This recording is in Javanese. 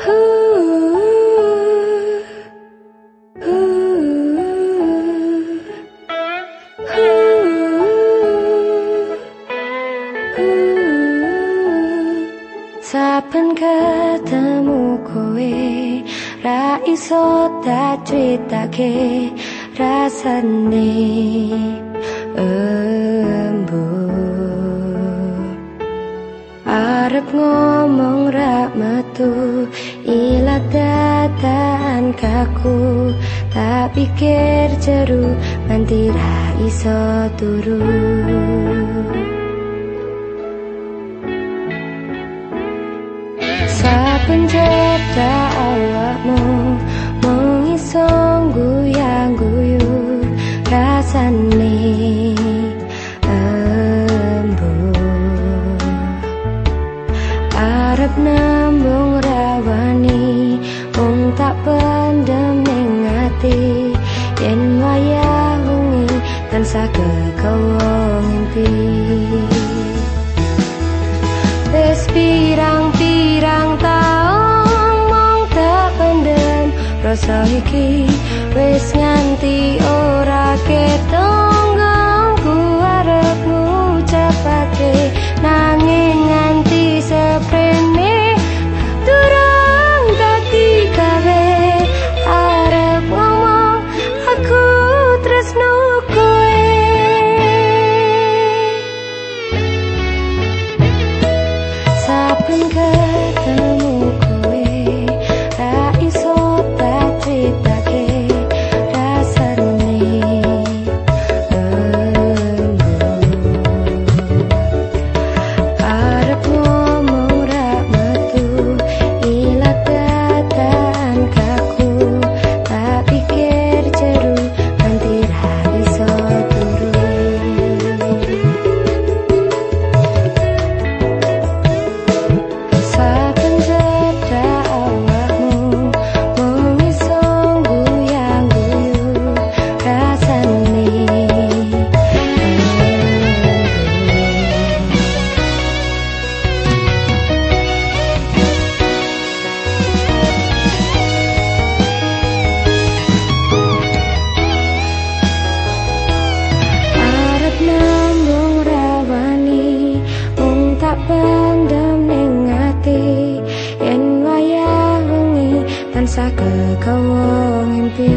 Saben ketemu kowe ra iso tak critake rasane. Embu. Arep ngomong ra metu ila datan kaku tak pikir jeru nganti ra iso turu. Penjata awakmu mengisong guyang guyu rasane arep nambung tansah kekawong mimpi. Wes pirang-pirang taun mong tak pendem. Rasa iki wes nganti ora ketong ku arep ngucapake nanging nganti aku tresno sa ke kawong impi